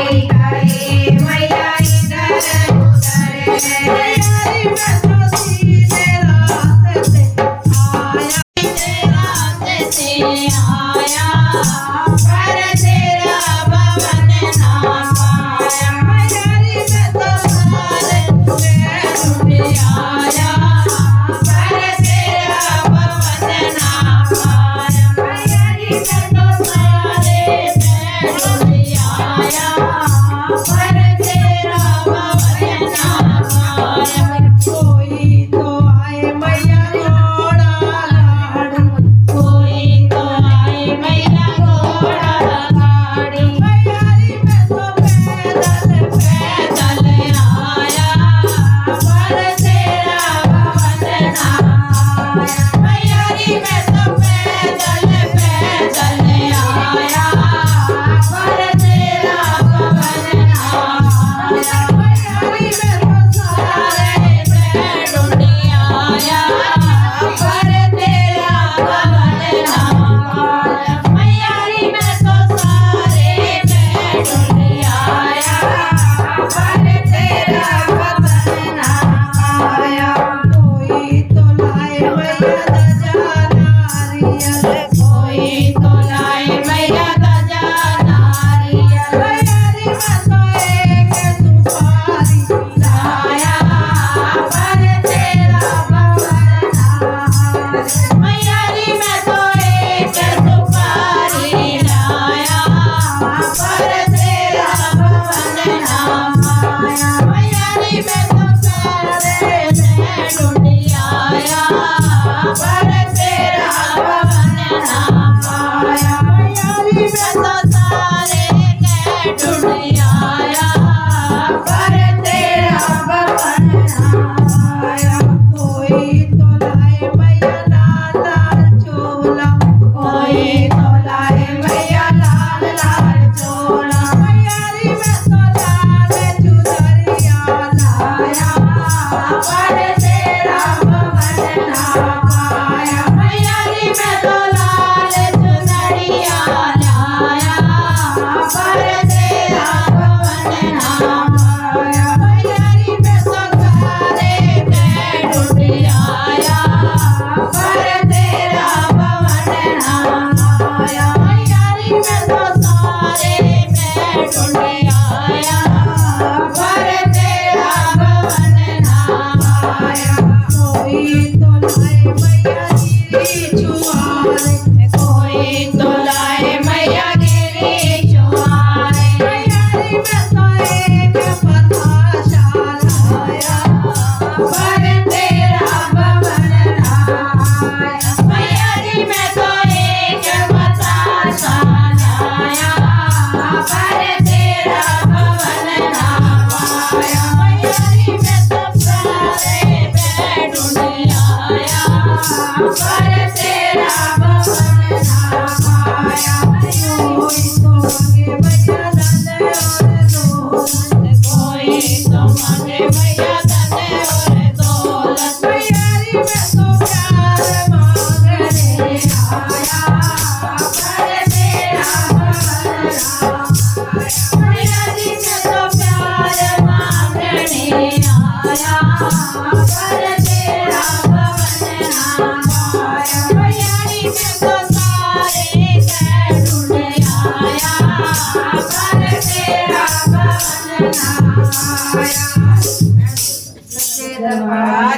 Oh, my God. Bye. sweet. espaço.